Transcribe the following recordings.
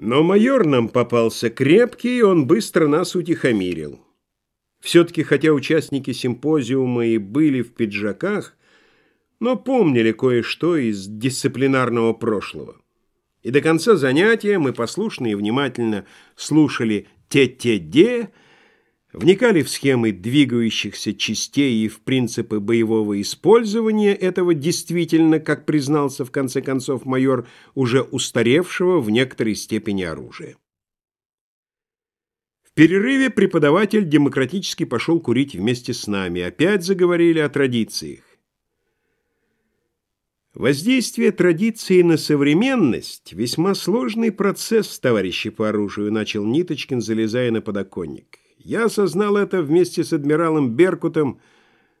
Но майор нам попался крепкий, он быстро нас утихомирил. Все-таки, хотя участники симпозиума и были в пиджаках, но помнили кое-что из дисциплинарного прошлого. И до конца занятия мы послушно и внимательно слушали «те-те-де», вникали в схемы двигающихся частей и в принципы боевого использования этого действительно, как признался в конце концов майор, уже устаревшего в некоторой степени оружия. В перерыве преподаватель демократически пошел курить вместе с нами. Опять заговорили о традициях. Воздействие традиции на современность – весьма сложный процесс, товарищи по оружию, начал Ниточкин, залезая на подоконник. Я осознал это вместе с адмиралом Беркутом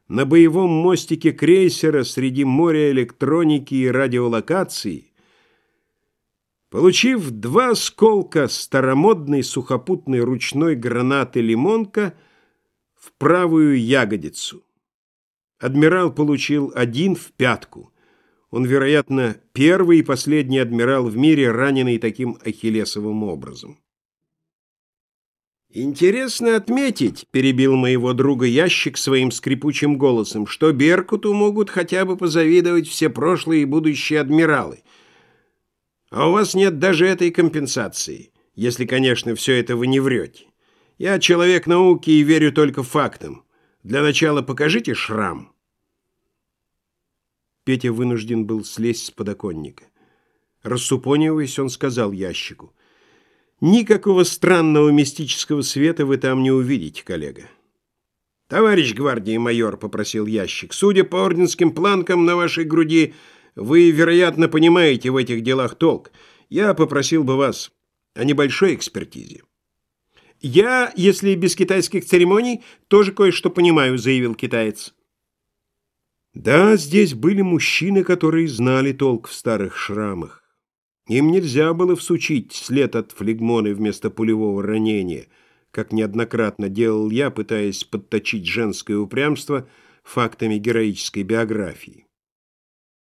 на боевом мостике крейсера среди моря электроники и радиолокации, получив два осколка старомодной сухопутной ручной гранаты «Лимонка» в правую ягодицу. Адмирал получил один в пятку. Он, вероятно, первый и последний адмирал в мире, раненый таким ахиллесовым образом. «Интересно отметить», — перебил моего друга ящик своим скрипучим голосом, «что Беркуту могут хотя бы позавидовать все прошлые и будущие адмиралы. А у вас нет даже этой компенсации, если, конечно, все это вы не врете. Я человек науки и верю только фактам. Для начала покажите шрам». Петя вынужден был слезть с подоконника. Рассупониваясь, он сказал ящику, Никакого странного мистического света вы там не увидите, коллега. «Товарищ гвардии майор», — попросил ящик, — «судя по орденским планкам на вашей груди, вы, вероятно, понимаете в этих делах толк. Я попросил бы вас о небольшой экспертизе». «Я, если без китайских церемоний, тоже кое-что понимаю», — заявил китаец. Да, здесь были мужчины, которые знали толк в старых шрамах. Им нельзя было всучить след от флегмоны вместо пулевого ранения, как неоднократно делал я, пытаясь подточить женское упрямство фактами героической биографии.